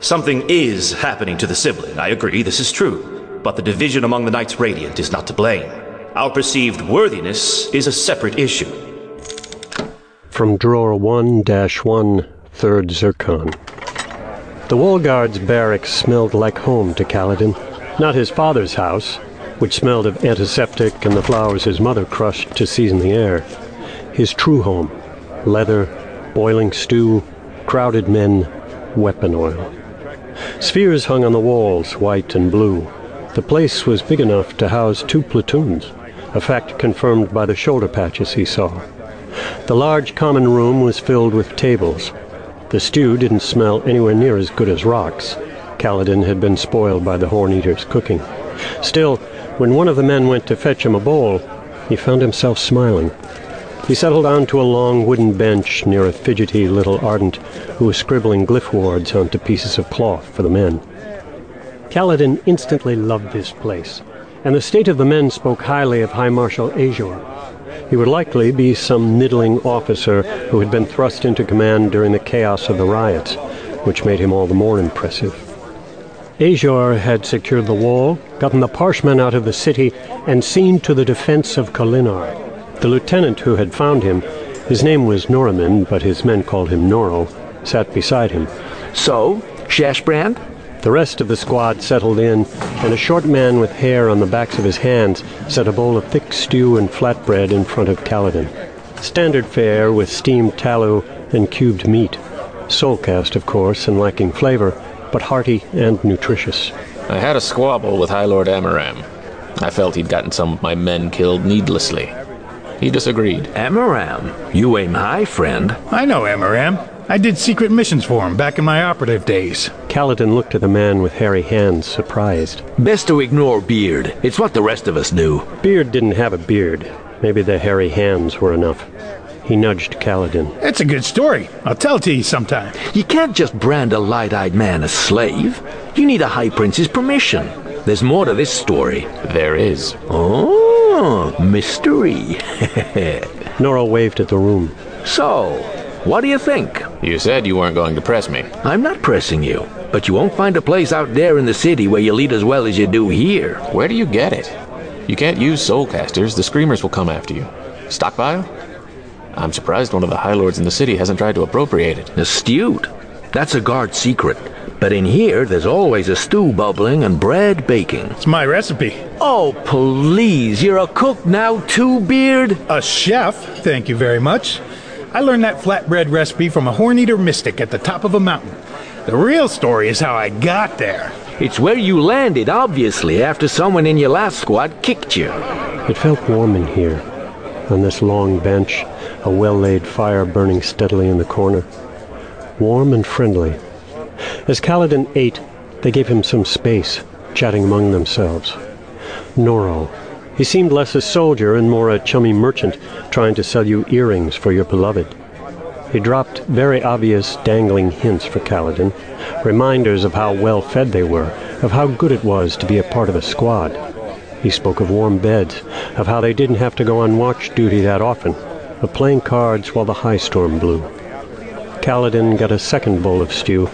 Something is happening to the sibling, I agree, this is true. But the division among the Knights Radiant is not to blame. Our perceived worthiness is a separate issue. From drawer 1 1, third Zircon. The wall guard's barracks smelled like home to Kaladin. Not his father's house, which smelled of antiseptic and the flowers his mother crushed to season the air. His true home leather, boiling stew, crowded men, weapon oil. Spheres hung on the walls, white and blue. The place was big enough to house two platoons, a fact confirmed by the shoulder patches he saw. The large common room was filled with tables. The stew didn't smell anywhere near as good as Rock's. Kaladin had been spoiled by the Horn Eater's cooking. Still, when one of the men went to fetch him a bowl, he found himself smiling. He settled down to a long wooden bench near a fidgety little ardent who was scribbling glyph wards onto pieces of cloth for the men. Kaladin instantly loved this place, and the state of the men spoke highly of High Marshal Azure. He would likely be some niddling officer who had been thrust into command during the chaos of the riots, which made him all the more impressive. Azure had secured the wall, gotten the Parshmen out of the city, and seen to the defense of Kholinar. The lieutenant who had found him, his name was Noramin, but his men called him Noro, sat beside him. So, Shashbrand? The rest of the squad settled in, and a short man with hair on the backs of his hands set a bowl of thick stew and flatbread in front of Kaladin. Standard fare with steamed tallew and cubed meat. Soulcast, of course, and lacking flavor, but hearty and nutritious. I had a squabble with High Lord Amaram. I felt he'd gotten some of my men killed needlessly. He disagreed. Amaram? You aim high, friend. I know Amaram. I did secret missions for him back in my operative days. Kaladin looked at the man with hairy hands, surprised. Best to ignore Beard. It's what the rest of us do. Beard didn't have a beard. Maybe the hairy hands were enough. He nudged Kaladin. It's a good story. I'll tell it to you sometime. You can't just brand a light-eyed man a slave. You need a High Prince's permission. There's more to this story. There is. Oh, Hmm, mystery. Noro waved at the room. So, what do you think? You said you weren't going to press me. I'm not pressing you, but you won't find a place out there in the city where you lead as well as you do here. Where do you get it? You can't use soulcasters. The screamers will come after you. Stockpile? I'm surprised one of the High Lords in the city hasn't tried to appropriate it. Astute. That's a guard secret. But in here, there's always a stew bubbling and bread baking. It's my recipe. Oh, please. You're a cook now, too, Beard? A chef, thank you very much. I learned that flatbread recipe from a horn eater mystic at the top of a mountain. The real story is how I got there. It's where you landed, obviously, after someone in your last squad kicked you. It felt warm in here, on this long bench, a well-laid fire burning steadily in the corner. Warm and friendly. As Kaladin ate, they gave him some space, chatting among themselves. Noro. He seemed less a soldier and more a chummy merchant trying to sell you earrings for your beloved. He dropped very obvious dangling hints for Kaladin, reminders of how well fed they were, of how good it was to be a part of a squad. He spoke of warm beds, of how they didn't have to go on watch duty that often, of playing cards while the high storm blew. Kaladin got a second bowl of stew,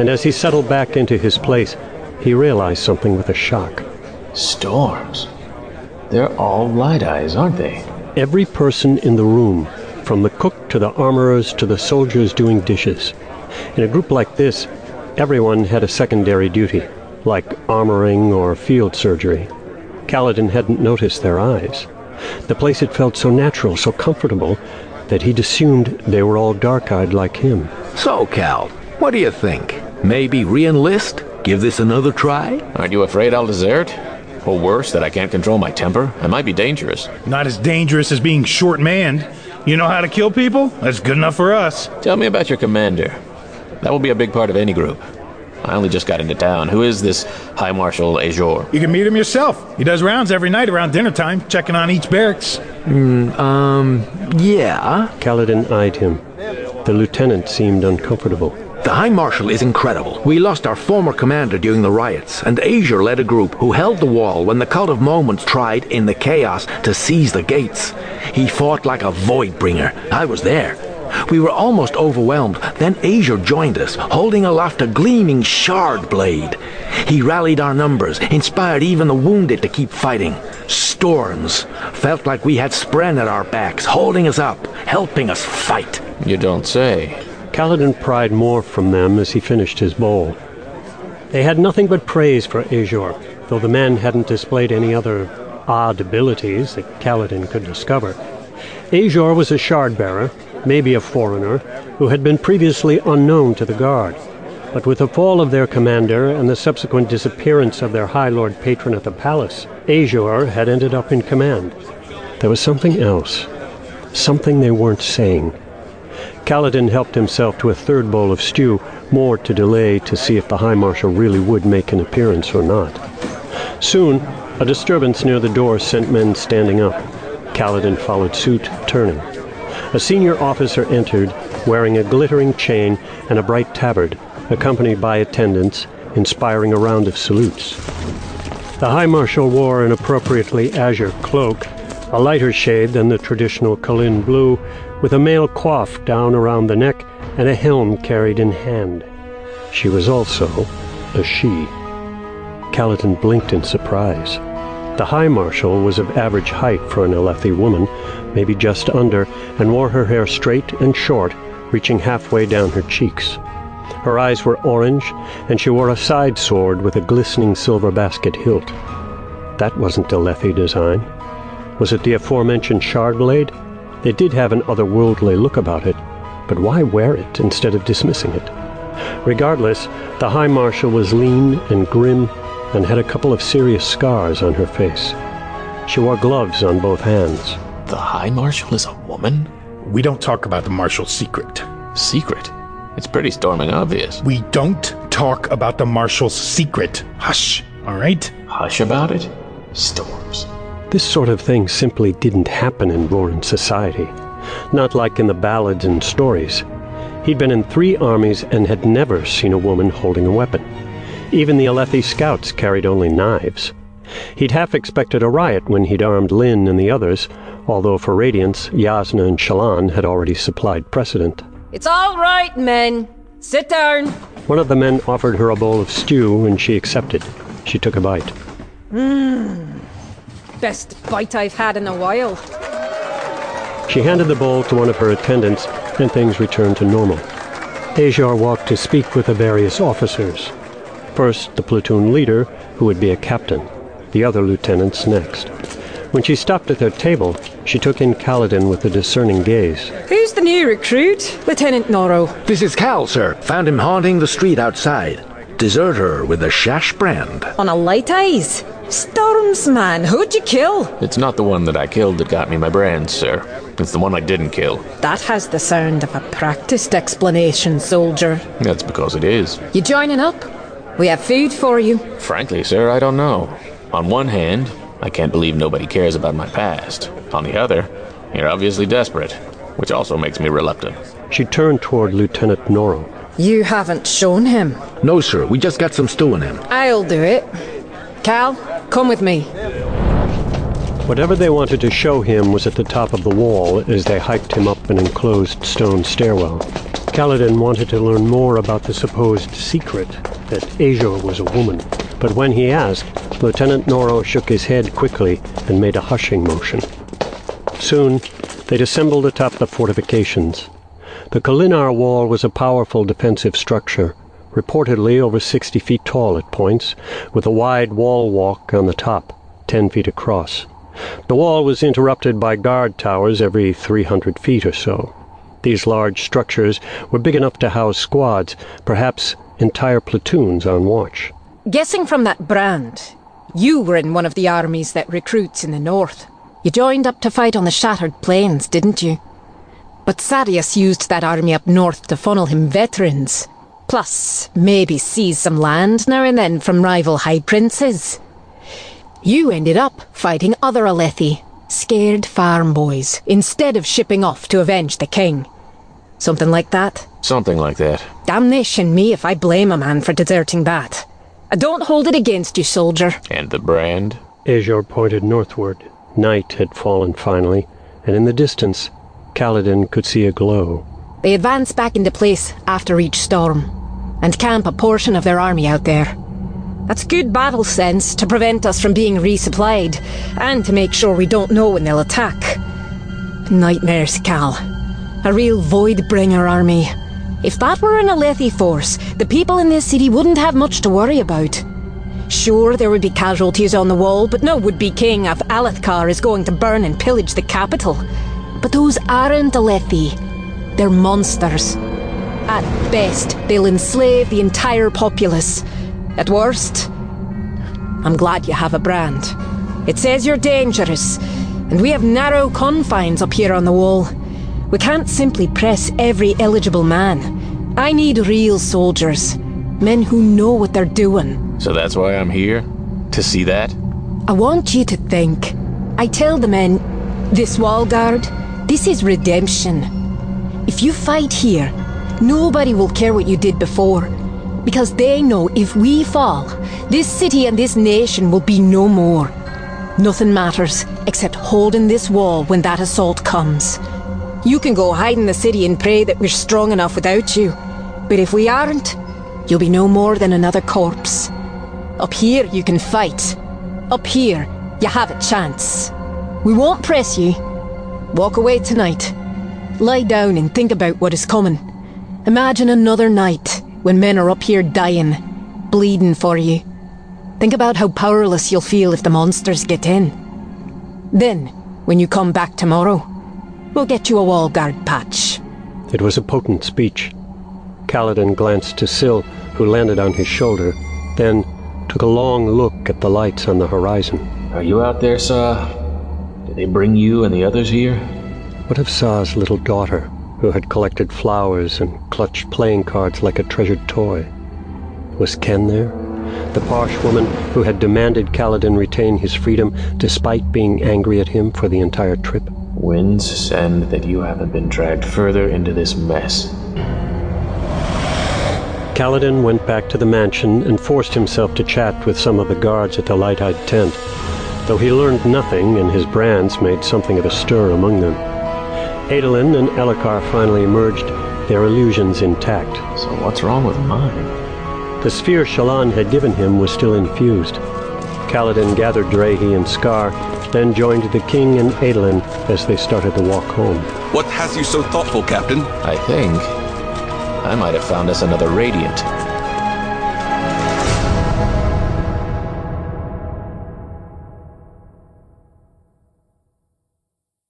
and as he settled back into his place, he realized something with a shock. Storms? They're all light eyes, aren't they? Every person in the room, from the cook to the armorers to the soldiers doing dishes. In a group like this, everyone had a secondary duty, like armoring or field surgery. Kaladin hadn't noticed their eyes. The place had felt so natural, so comfortable, that he'd assumed they were all dark-eyed like him. So, Cal, what do you think? Maybe re-enlist? Give this another try? Aren't you afraid I'll desert? Or worse, that I can't control my temper? I might be dangerous. Not as dangerous as being short-manned. You know how to kill people? That's good enough for us. Tell me about your commander. That will be a big part of any group. I only just got into town. Who is this High Marshal Azure? You can meet him yourself. He does rounds every night around dinner time, checking on each barracks. Mm, um, yeah. Kaladin eyed him. The lieutenant seemed uncomfortable. The High Marshal is incredible. We lost our former commander during the riots, and Azure led a group who held the wall when the Cult of Moments tried, in the chaos, to seize the gates. He fought like a void bringer. I was there. We were almost overwhelmed. Then Azure joined us, holding aloft a gleaming shard blade. He rallied our numbers, inspired even the wounded to keep fighting. Storms felt like we had Spren at our backs, holding us up, helping us fight. You don't say. Kaladin pried more from them as he finished his bowl. They had nothing but praise for Azure, though the man hadn't displayed any other odd abilities that Kaladin could discover. Azure was a shard bearer, maybe a foreigner, who had been previously unknown to the Guard. But with the fall of their commander and the subsequent disappearance of their High Lord patron at the palace, Azure had ended up in command. There was something else. Something they weren't saying. Kaladin helped himself to a third bowl of stew, more to delay to see if the High Marshal really would make an appearance or not. Soon, a disturbance near the door sent men standing up. Kaladin followed suit, turning. A senior officer entered, wearing a glittering chain and a bright tabard, accompanied by attendants, inspiring a round of salutes. The High Marshal wore an appropriately azure cloak, a lighter shade than the traditional Kholin blue, with a mail coif down around the neck and a helm carried in hand. She was also a she. Kaladin blinked in surprise. The High Marshal was of average height for an Alethi woman, maybe just under, and wore her hair straight and short, reaching halfway down her cheeks. Her eyes were orange, and she wore a side sword with a glistening silver basket hilt. That wasn't Alethi design. Was it the aforementioned shard blade? It did have an otherworldly look about it, but why wear it instead of dismissing it? Regardless, the High Marshal was lean and grim and had a couple of serious scars on her face. She wore gloves on both hands. The High Marshal is a woman? We don't talk about the Marshal's secret. Secret? It's pretty storming obvious. We don't talk about the Marshal's secret. Hush, all right? Hush about it? Storms. This sort of thing simply didn't happen in Vorin society. Not like in the ballads and stories. He'd been in three armies and had never seen a woman holding a weapon. Even the Alethi scouts carried only knives. He'd half expected a riot when he'd armed Lyn and the others, although for Radiants, Jasnah and Shallan had already supplied precedent. It's all right, men. Sit down. One of the men offered her a bowl of stew, and she accepted. She took a bite. Mmm. Best bite I've had in a while. She handed the bowl to one of her attendants, and things returned to normal. Azure walked to speak with the various officers. First, the platoon leader, who would be a captain. The other lieutenants next. When she stopped at their table, she took in Kaladin with a discerning gaze. Who's the new recruit? Lieutenant Noro. This is Cal, sir. Found him haunting the street outside. Deserter with a shash brand. On a light eyes? Storms, man. Who'd you kill? It's not the one that I killed that got me my brand, sir. It's the one I didn't kill. That has the sound of a practiced explanation, soldier. That's because it is. You joining up? We have food for you. Frankly, sir, I don't know. On one hand, I can't believe nobody cares about my past. On the other, you're obviously desperate, which also makes me reluctant. She turned toward Lieutenant Noro. You haven't shown him. No, sir. We just got some stew in him. I'll do it. Cal, come with me. Whatever they wanted to show him was at the top of the wall as they hiked him up an enclosed stone stairwell. Kaladin wanted to learn more about the supposed secret that Azure was a woman. But when he asked, Lieutenant Noro shook his head quickly and made a hushing motion. Soon, they'd assembled atop the fortifications. The Kholinar wall was a powerful defensive structure, reportedly over 60 feet tall at points, with a wide wall walk on the top, 10 feet across. The wall was interrupted by guard towers every 300 feet or so. These large structures were big enough to house squads, perhaps entire platoons on watch. Guessing from that brand, you were in one of the armies that recruits in the north. You joined up to fight on the Shattered Plains, didn't you? But Sadeas used that army up north to funnel him veterans. Plus, maybe seize some land now and then from rival high princes. You ended up fighting other Alethi, scared farm boys, instead of shipping off to avenge the king. Something like that? Something like that. Damnation me if I blame a man for deserting that. I don't hold it against you, soldier. And the brand? Azure pointed northward. Night had fallen finally, and in the distance, Kaladin could see a glow. They advance back into place after each storm, and camp a portion of their army out there. That's good battle sense to prevent us from being resupplied, and to make sure we don't know when they'll attack. Nightmares, Cal. A real void-bringer army. If that were an Alethi force, the people in this city wouldn't have much to worry about. Sure, there would be casualties on the wall, but no would-be king of Alethkar is going to burn and pillage the capital. But those aren't Alethi. They're monsters. At best, they'll enslave the entire populace. At worst, I'm glad you have a brand. It says you're dangerous, and we have narrow confines up here on the wall. We can't simply press every eligible man. I need real soldiers. Men who know what they're doing. So that's why I'm here? To see that? I want you to think. I tell the men, this wall guard, this is redemption. If you fight here, nobody will care what you did before. Because they know if we fall, this city and this nation will be no more. Nothing matters except holding this wall when that assault comes. You can go hide in the city and pray that we're strong enough without you. But if we aren't, you'll be no more than another corpse. Up here, you can fight. Up here, you have a chance. We won't press you. Walk away tonight. Lie down and think about what is coming. Imagine another night when men are up here dying, bleeding for you. Think about how powerless you'll feel if the monsters get in. Then, when you come back tomorrow, We'll get you a wall guard patch. It was a potent speech. Kaladin glanced to Syl, who landed on his shoulder, then took a long look at the lights on the horizon. Are you out there, Saw? Did they bring you and the others here? What of Saw's little daughter, who had collected flowers and clutched playing cards like a treasured toy? Was Khen there? The Parsh woman who had demanded Kaladin retain his freedom despite being angry at him for the entire trip? Winds send that you haven't been dragged further into this mess. Kaladin went back to the mansion and forced himself to chat with some of the guards at the light-eyed tent, though he learned nothing and his brands made something of a stir among them. Adolin and Elhokar finally emerged, their illusions intact. So what's wrong with mine? The sphere Shallan had given him was still infused. Kaladin gathered Drehy and Skar, then joined the king and Adolin as they started the walk home. What has you so thoughtful, Captain? I think I might have found us another Radiant.